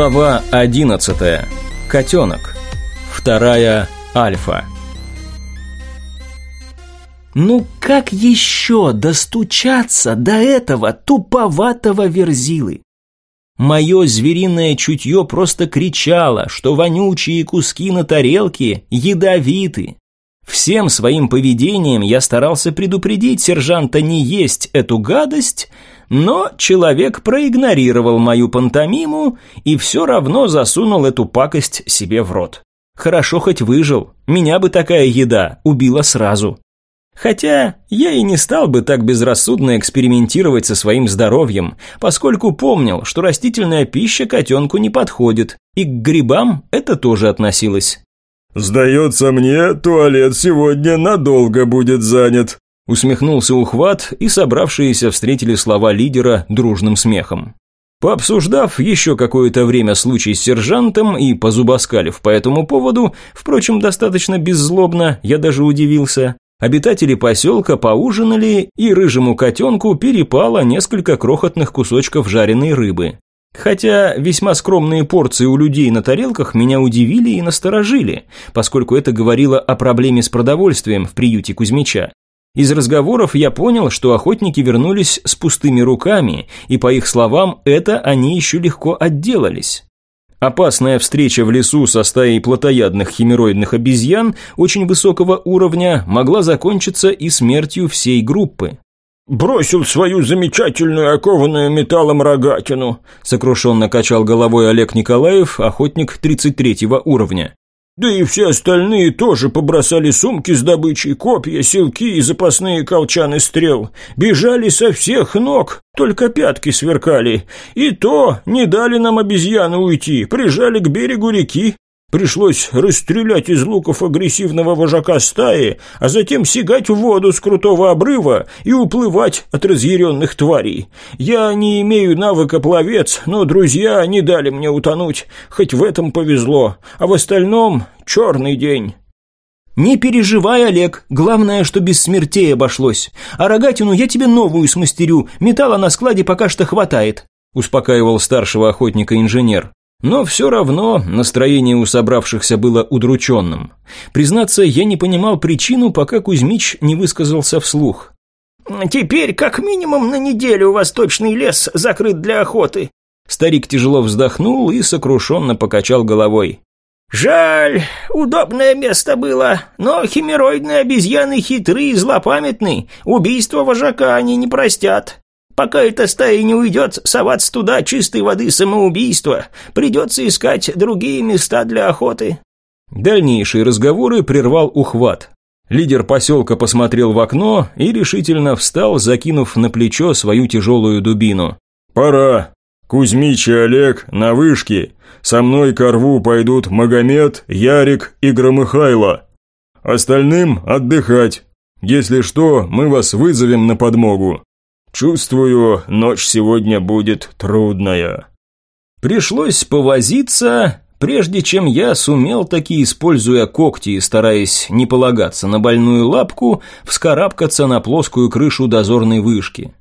Глава 11. Котенок. Вторая альфа. Ну как еще достучаться до этого туповатого верзилы? Мое звериное чутье просто кричало, что вонючие куски на тарелке ядовиты. Всем своим поведением я старался предупредить сержанта не есть эту гадость, но человек проигнорировал мою пантомиму и все равно засунул эту пакость себе в рот. Хорошо хоть выжил, меня бы такая еда убила сразу. Хотя я и не стал бы так безрассудно экспериментировать со своим здоровьем, поскольку помнил, что растительная пища котенку не подходит, и к грибам это тоже относилось. «Сдается мне, туалет сегодня надолго будет занят», усмехнулся ухват, и собравшиеся встретили слова лидера дружным смехом. Пообсуждав еще какое-то время случай с сержантом и позубоскалив по этому поводу, впрочем, достаточно беззлобно, я даже удивился, обитатели поселка поужинали, и рыжему котенку перепало несколько крохотных кусочков жареной рыбы. Хотя весьма скромные порции у людей на тарелках меня удивили и насторожили, поскольку это говорило о проблеме с продовольствием в приюте Кузьмича. Из разговоров я понял, что охотники вернулись с пустыми руками, и по их словам, это они еще легко отделались. Опасная встреча в лесу со стаей плотоядных химероидных обезьян очень высокого уровня могла закончиться и смертью всей группы. «Бросил свою замечательную окованную металлом рогатину», сокрушенно качал головой Олег Николаев, охотник 33 уровня. «Да и все остальные тоже побросали сумки с добычей, копья, силки и запасные колчаны стрел. Бежали со всех ног, только пятки сверкали. И то не дали нам обезьяны уйти, прижали к берегу реки, Пришлось расстрелять из луков агрессивного вожака стаи, а затем сигать в воду с крутого обрыва и уплывать от разъяренных тварей. Я не имею навыка пловец, но друзья не дали мне утонуть, хоть в этом повезло, а в остальном черный день». «Не переживай, Олег, главное, что без смертей обошлось. А рогатину я тебе новую смастерю, металла на складе пока что хватает», успокаивал старшего охотника инженер. Но все равно настроение у собравшихся было удрученным. Признаться, я не понимал причину, пока Кузьмич не высказался вслух. «Теперь как минимум на неделю восточный лес закрыт для охоты». Старик тяжело вздохнул и сокрушенно покачал головой. «Жаль, удобное место было, но химероидные обезьяны хитрые и злопамятны, убийство вожака они не простят. Пока эта стая не уйдет, соваться туда чистой воды самоубийство. Придется искать другие места для охоты». Дальнейшие разговоры прервал ухват. Лидер поселка посмотрел в окно и решительно встал, закинув на плечо свою тяжелую дубину. «Пора. Кузьмич и Олег на вышке. Со мной к рву пойдут Магомед, Ярик и Громыхайло. Остальным отдыхать. Если что, мы вас вызовем на подмогу. Чувствую, ночь сегодня будет трудная. Пришлось повозиться, прежде чем я сумел таки, используя когти и стараясь не полагаться на больную лапку, вскарабкаться на плоскую крышу дозорной вышки.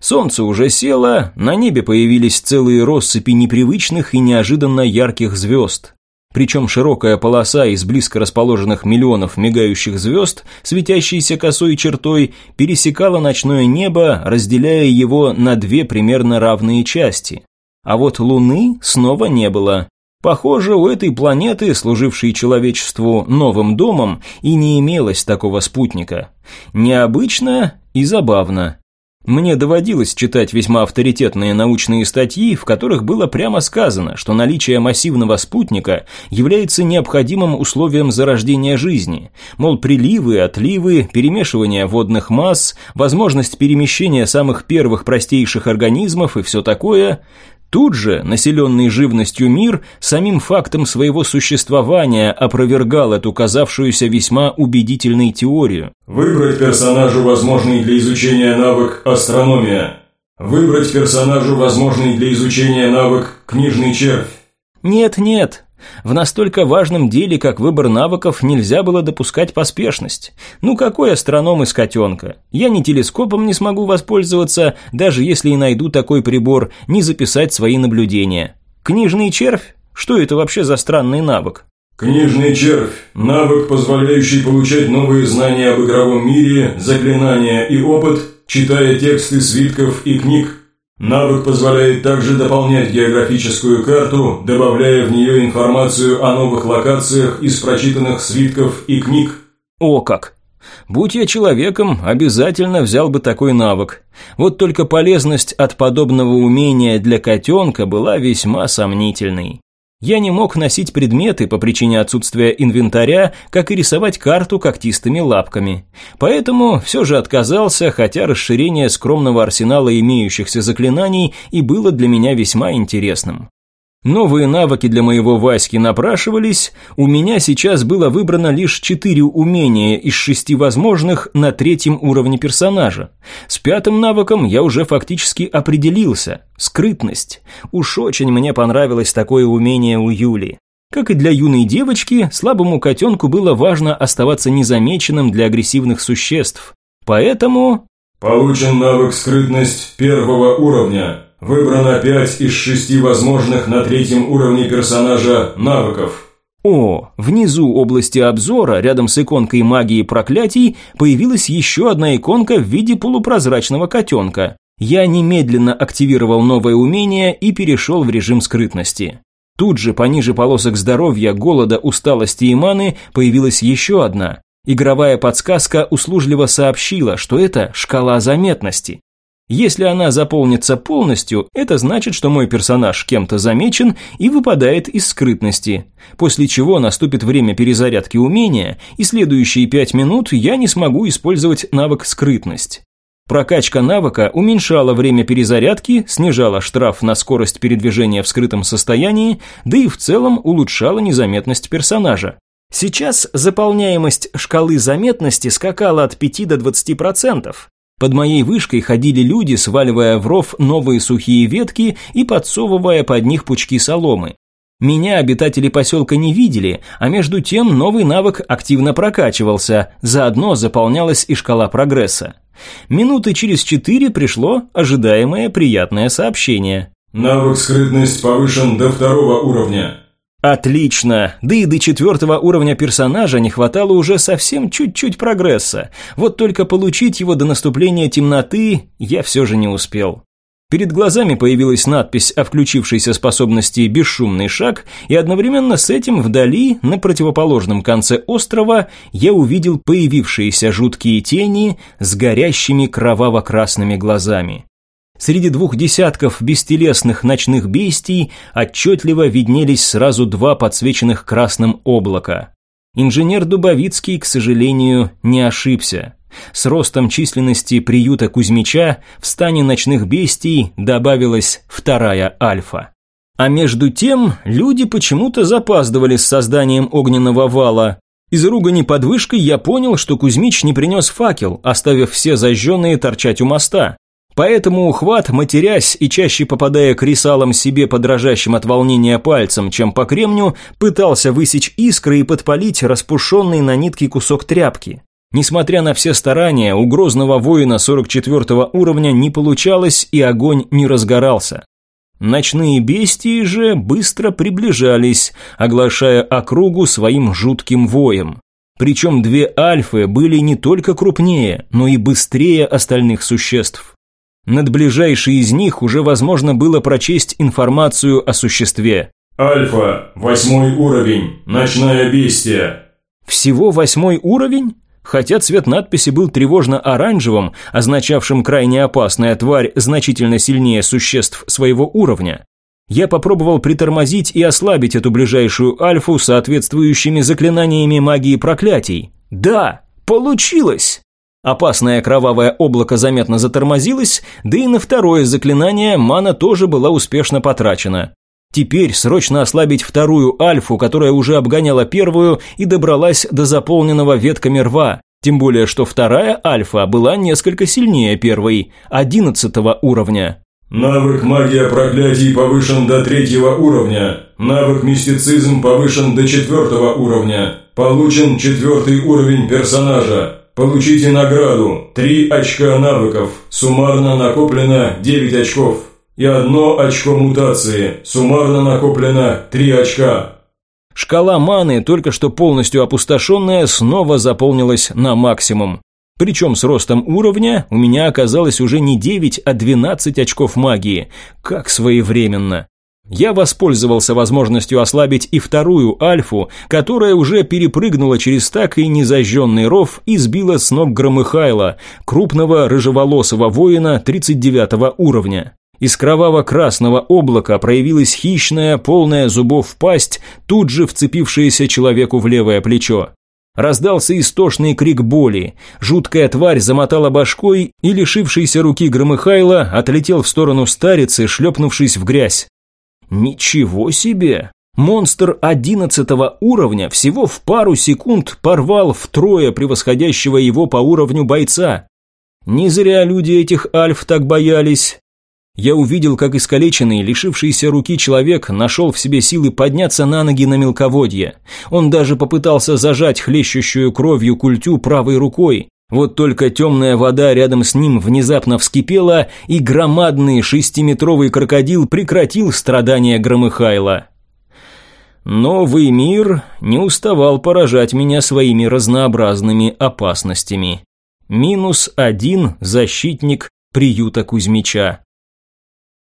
Солнце уже село, на небе появились целые россыпи непривычных и неожиданно ярких звезд. Причем широкая полоса из близко расположенных миллионов мигающих звезд, светящейся косой чертой, пересекала ночное небо, разделяя его на две примерно равные части. А вот Луны снова не было. Похоже, у этой планеты, служившей человечеству новым домом, и не имелось такого спутника. Необычно и забавно. Мне доводилось читать весьма авторитетные научные статьи, в которых было прямо сказано, что наличие массивного спутника является необходимым условием зарождения жизни. Мол, приливы, отливы, перемешивание водных масс, возможность перемещения самых первых простейших организмов и все такое Тут же, населенный живностью мир, самим фактом своего существования опровергал эту казавшуюся весьма убедительной теорию. Выбрать персонажу возможный для изучения навык астрономия. Выбрать персонажу возможный для изучения навык книжный червь. Нет-нет, в настолько важном деле, как выбор навыков, нельзя было допускать поспешность. Ну какой астроном из котенка? Я ни телескопом не смогу воспользоваться, даже если и найду такой прибор, не записать свои наблюдения. Книжный червь? Что это вообще за странный навык? Книжный червь – навык, позволяющий получать новые знания об игровом мире, заклинания и опыт, читая тексты свитков и книг. Навык позволяет также дополнять географическую карту, добавляя в нее информацию о новых локациях из прочитанных свитков и книг. О как! Будь я человеком, обязательно взял бы такой навык. Вот только полезность от подобного умения для котенка была весьма сомнительной. Я не мог носить предметы по причине отсутствия инвентаря, как и рисовать карту когтистыми лапками. Поэтому все же отказался, хотя расширение скромного арсенала имеющихся заклинаний и было для меня весьма интересным. Новые навыки для моего Васьки напрашивались, у меня сейчас было выбрано лишь четыре умения из шести возможных на третьем уровне персонажа. С пятым навыком я уже фактически определился – скрытность. Уж очень мне понравилось такое умение у Юли. Как и для юной девочки, слабому котенку было важно оставаться незамеченным для агрессивных существ. Поэтому... Получен навык скрытность первого уровня. Выбрано 5 из 6 возможных на третьем уровне персонажа навыков. О, внизу области обзора, рядом с иконкой магии проклятий, появилась еще одна иконка в виде полупрозрачного котенка. Я немедленно активировал новое умение и перешел в режим скрытности. Тут же, пониже полосок здоровья, голода, усталости и маны, появилась еще одна. Игровая подсказка услужливо сообщила, что это шкала заметности. Если она заполнится полностью, это значит, что мой персонаж кем-то замечен и выпадает из скрытности, после чего наступит время перезарядки умения, и следующие пять минут я не смогу использовать навык «скрытность». Прокачка навыка уменьшала время перезарядки, снижала штраф на скорость передвижения в скрытом состоянии, да и в целом улучшала незаметность персонажа. Сейчас заполняемость шкалы заметности скакала от 5 до 20%, под моей вышкой ходили люди, сваливая в ров новые сухие ветки и подсовывая под них пучки соломы. Меня обитатели поселка не видели, а между тем новый навык активно прокачивался, заодно заполнялась и шкала прогресса. Минуты через четыре пришло ожидаемое приятное сообщение. Навык скрытность повышен до второго уровня. Отлично, да и до четвертого уровня персонажа не хватало уже совсем чуть-чуть прогресса. Вот только получить его до наступления темноты я все же не успел. Перед глазами появилась надпись о включившейся способности «Бесшумный шаг», и одновременно с этим вдали, на противоположном конце острова, я увидел появившиеся жуткие тени с горящими кроваво-красными глазами. Среди двух десятков бестелесных ночных бестий отчетливо виднелись сразу два подсвеченных красным облака. Инженер Дубовицкий, к сожалению, не ошибся. С ростом численности приюта Кузьмича в стане ночных бестий добавилась вторая альфа. А между тем люди почему-то запаздывали с созданием огненного вала. Из ругани под вышкой я понял, что Кузьмич не принес факел, оставив все зажженные торчать у моста. Поэтому ухват, матерясь и чаще попадая к рисалам себе подражащим от волнения пальцем, чем по кремню, пытался высечь искры и подпалить распушенный на нитке кусок тряпки. Несмотря на все старания, у грозного воина 44 уровня не получалось и огонь не разгорался. Ночные бестии же быстро приближались, оглашая округу своим жутким воем. Причем две альфы были не только крупнее, но и быстрее остальных существ. Над ближайшей из них уже возможно было прочесть информацию о существе. Альфа, восьмой уровень, ночная бестия. Всего восьмой уровень? Хотя цвет надписи был тревожно-оранжевым, означавшим крайне опасная тварь значительно сильнее существ своего уровня. Я попробовал притормозить и ослабить эту ближайшую альфу соответствующими заклинаниями магии проклятий. Да, получилось! Опасное кровавое облако заметно затормозилось, да и на второе заклинание мана тоже была успешно потрачена. Теперь срочно ослабить вторую альфу, которая уже обгоняла первую и добралась до заполненного ветками рва. Тем более, что вторая альфа была несколько сильнее первой, одиннадцатого уровня. Навык магия проклятий повышен до третьего уровня. Навык мистицизм повышен до четвертого уровня. Получен четвертый уровень персонажа. Получите награду. 3 очка навыков. Суммарно накоплено 9 очков. и одно очко мутации. Суммарно накоплено три очка. Шкала маны, только что полностью опустошенная, снова заполнилась на максимум. Причем с ростом уровня у меня оказалось уже не 9, а 12 очков магии. Как своевременно. Я воспользовался возможностью ослабить и вторую альфу, которая уже перепрыгнула через так и незажженный ров и сбила с ног Громыхайла, крупного рыжеволосого воина 39 уровня. Из кроваво-красного облака проявилась хищная, полная зубов пасть, тут же вцепившаяся человеку в левое плечо. Раздался истошный крик боли. Жуткая тварь замотала башкой, и лишившийся руки Громыхайла отлетел в сторону старицы, шлепнувшись в грязь. Ничего себе! Монстр одиннадцатого уровня всего в пару секунд порвал втрое превосходящего его по уровню бойца. Не зря люди этих альф так боялись. Я увидел, как искалеченный, лишившийся руки человек нашел в себе силы подняться на ноги на мелководье. Он даже попытался зажать хлещущую кровью культю правой рукой. Вот только темная вода рядом с ним внезапно вскипела, и громадный шестиметровый крокодил прекратил страдания Громыхайла. Новый мир не уставал поражать меня своими разнообразными опасностями. Минус один защитник приюта Кузьмича.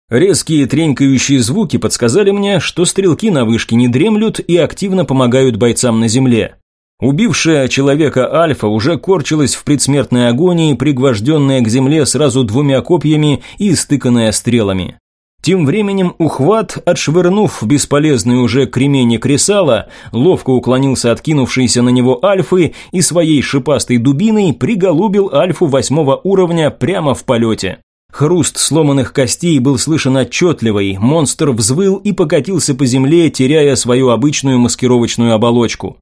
Резкие тренькающие звуки подсказали мне, что стрелки на вышке не дремлют и активно помогают бойцам на земле. Убившая человека Альфа уже корчилась в предсмертной агонии, пригвожденная к земле сразу двумя копьями и стыканная стрелами. Тем временем ухват, отшвырнув бесполезный уже кремень кресала, ловко уклонился откинувшийся на него альфы и своей шипастой дубиной приголубил альфу восьмого уровня прямо в полете. Хруст сломанных костей был слышен отчетливый, монстр взвыл и покатился по земле, теряя свою обычную маскировочную оболочку.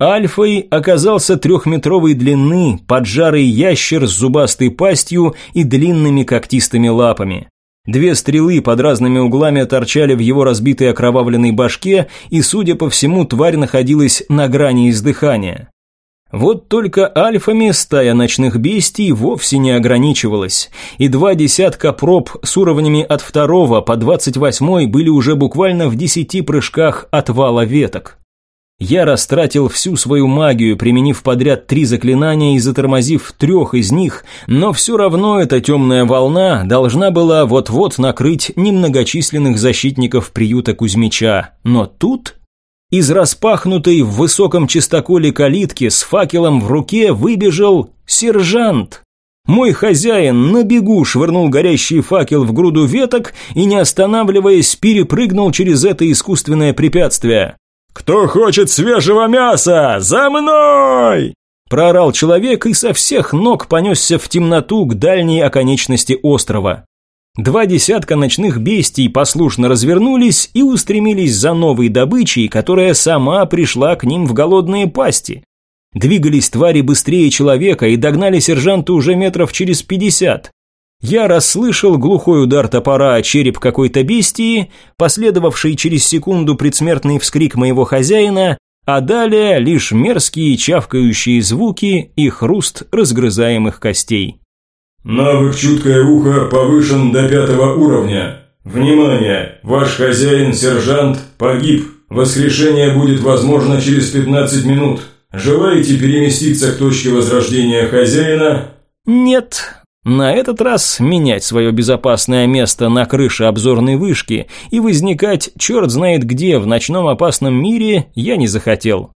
Альфой оказался трехметровой длины, поджарый ящер с зубастой пастью и длинными когтистыми лапами. Две стрелы под разными углами торчали в его разбитой окровавленной башке, и, судя по всему, тварь находилась на грани издыхания. Вот только альфами стая ночных бестий вовсе не ограничивалась, и два десятка проб с уровнями от второго по двадцать восьмой были уже буквально в десяти прыжках от вала веток. Я растратил всю свою магию, применив подряд три заклинания и затормозив трех из них, но все равно эта темная волна должна была вот-вот накрыть немногочисленных защитников приюта Кузьмича. Но тут из распахнутой в высоком чистоколе калитки с факелом в руке выбежал сержант. Мой хозяин на бегу швырнул горящий факел в груду веток и, не останавливаясь, перепрыгнул через это искусственное препятствие. «Кто хочет свежего мяса? За мной!» Проорал человек и со всех ног понесся в темноту к дальней оконечности острова. Два десятка ночных бестий послушно развернулись и устремились за новой добычей, которая сама пришла к ним в голодные пасти. Двигались твари быстрее человека и догнали сержанта уже метров через пятьдесят. Я расслышал глухой удар топора о череп какой-то бестии, последовавший через секунду предсмертный вскрик моего хозяина, а далее лишь мерзкие чавкающие звуки и хруст разгрызаемых костей. Навык «Чуткое ухо» повышен до пятого уровня. Внимание! Ваш хозяин-сержант погиб. Воскрешение будет возможно через 15 минут. Желаете переместиться к точке возрождения хозяина? Нет. На этот раз менять свое безопасное место на крыше обзорной вышки и возникать черт знает где в ночном опасном мире я не захотел.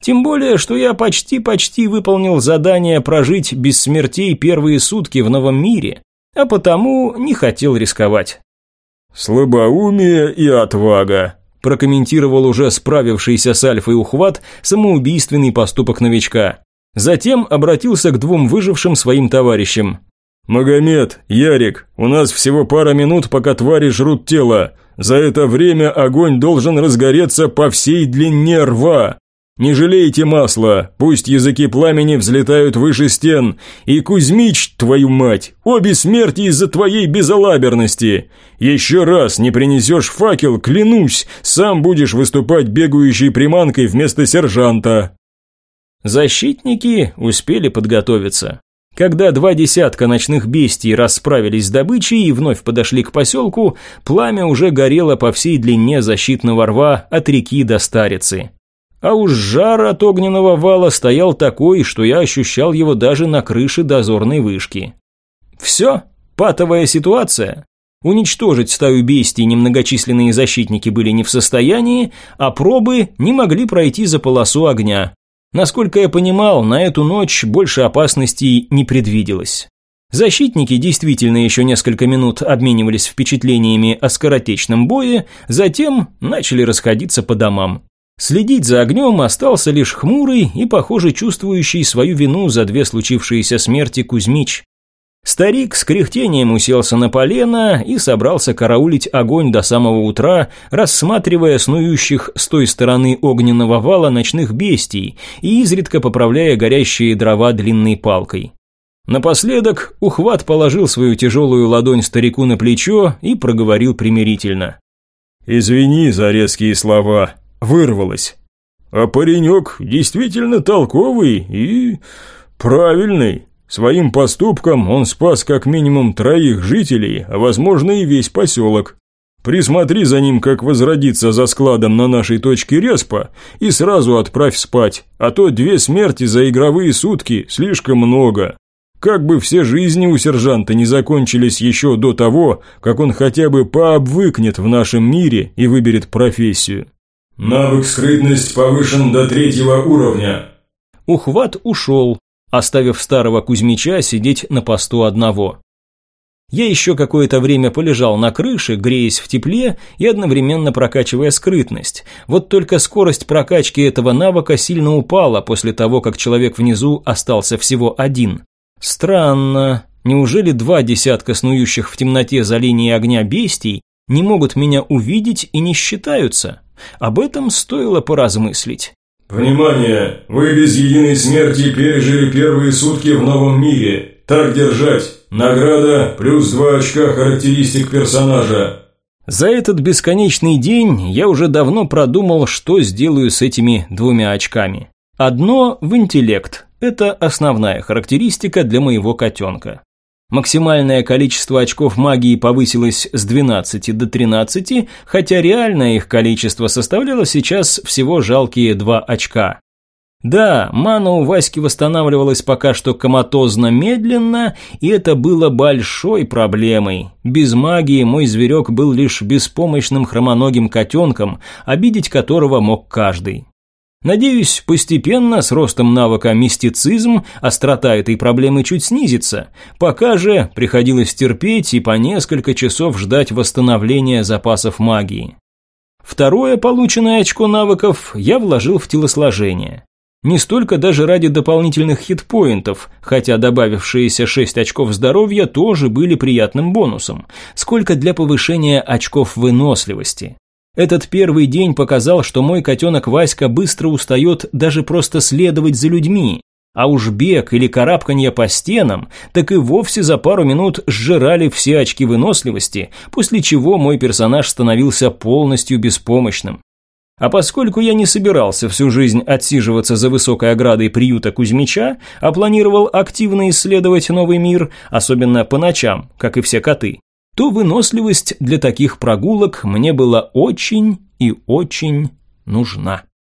Тем более, что я почти-почти выполнил задание прожить без смертей первые сутки в новом мире, а потому не хотел рисковать. «Слабоумие и отвага», – прокомментировал уже справившийся с Альфой ухват самоубийственный поступок новичка. Затем обратился к двум выжившим своим товарищам. «Магомед, Ярик, у нас всего пара минут, пока твари жрут тело. За это время огонь должен разгореться по всей длине рва. Не жалейте масла, пусть языки пламени взлетают выше стен. И Кузьмич, твою мать, обе смерти из-за твоей безалаберности. Еще раз не принесешь факел, клянусь, сам будешь выступать бегающей приманкой вместо сержанта». Защитники успели подготовиться. Когда два десятка ночных бестий расправились с добычей и вновь подошли к поселку, пламя уже горело по всей длине защитного рва от реки до Старицы. А уж жар от огненного вала стоял такой, что я ощущал его даже на крыше дозорной вышки. Все, патовая ситуация. Уничтожить стаю бестий немногочисленные защитники были не в состоянии, а пробы не могли пройти за полосу огня. Насколько я понимал, на эту ночь больше опасностей не предвиделось. Защитники действительно еще несколько минут обменивались впечатлениями о скоротечном бое, затем начали расходиться по домам. Следить за огнем остался лишь хмурый и, похоже, чувствующий свою вину за две случившиеся смерти Кузьмич. Старик с кряхтением уселся на полено и собрался караулить огонь до самого утра, рассматривая снующих с той стороны огненного вала ночных бестий и изредка поправляя горящие дрова длинной палкой. Напоследок ухват положил свою тяжелую ладонь старику на плечо и проговорил примирительно. «Извини за резкие слова, вырвалось. А паренек действительно толковый и правильный. Своим поступком он спас как минимум троих жителей, а возможно и весь поселок. Присмотри за ним, как возродится за складом на нашей точке респа, и сразу отправь спать, а то две смерти за игровые сутки слишком много. Как бы все жизни у сержанта не закончились еще до того, как он хотя бы пообвыкнет в нашем мире и выберет профессию. Навык скрытность повышен до третьего уровня. Ухват ушел, оставив старого Кузьмича сидеть на посту одного. Я еще какое-то время полежал на крыше, греясь в тепле и одновременно прокачивая скрытность. Вот только скорость прокачки этого навыка сильно упала после того, как человек внизу остался всего один. Странно. Неужели два десятка снующих в темноте за линией огня бестий не могут меня увидеть и не считаются? Об этом стоило поразмыслить. «Внимание! Вы без единой смерти пережили первые сутки в новом мире. Так держать. Награда плюс два очка характеристик персонажа». За этот бесконечный день я уже давно продумал, что сделаю с этими двумя очками. Одно в интеллект. Это основная характеристика для моего котенка. Максимальное количество очков магии повысилось с 12 до 13, хотя реальное их количество составляло сейчас всего жалкие 2 очка. Да, мана у Васьки восстанавливалась пока что коматозно медленно, и это было большой проблемой. Без магии мой зверек был лишь беспомощным хромоногим котенком, обидеть которого мог каждый. Надеюсь, постепенно с ростом навыка мистицизм острота этой проблемы чуть снизится. Пока же приходилось терпеть и по несколько часов ждать восстановления запасов магии. Второе полученное очко навыков я вложил в телосложение. Не столько даже ради дополнительных хитпоинтов, хотя добавившиеся 6 очков здоровья тоже были приятным бонусом, сколько для повышения очков выносливости. Этот первый день показал, что мой котенок Васька быстро устает даже просто следовать за людьми, а уж бег или карабканье по стенам, так и вовсе за пару минут сжирали все очки выносливости, после чего мой персонаж становился полностью беспомощным. А поскольку я не собирался всю жизнь отсиживаться за высокой оградой приюта Кузьмича, а планировал активно исследовать новый мир, особенно по ночам, как и все коты, то выносливость для таких прогулок мне была очень и очень нужна.